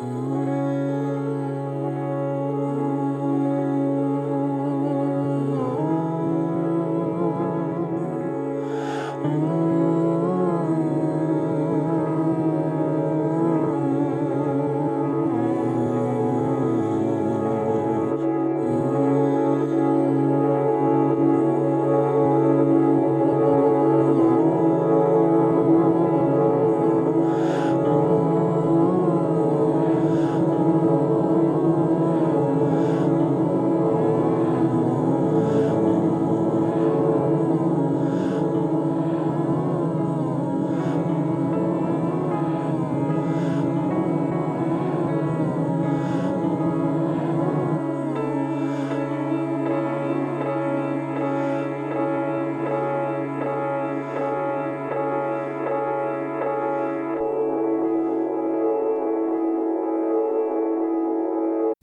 Mm.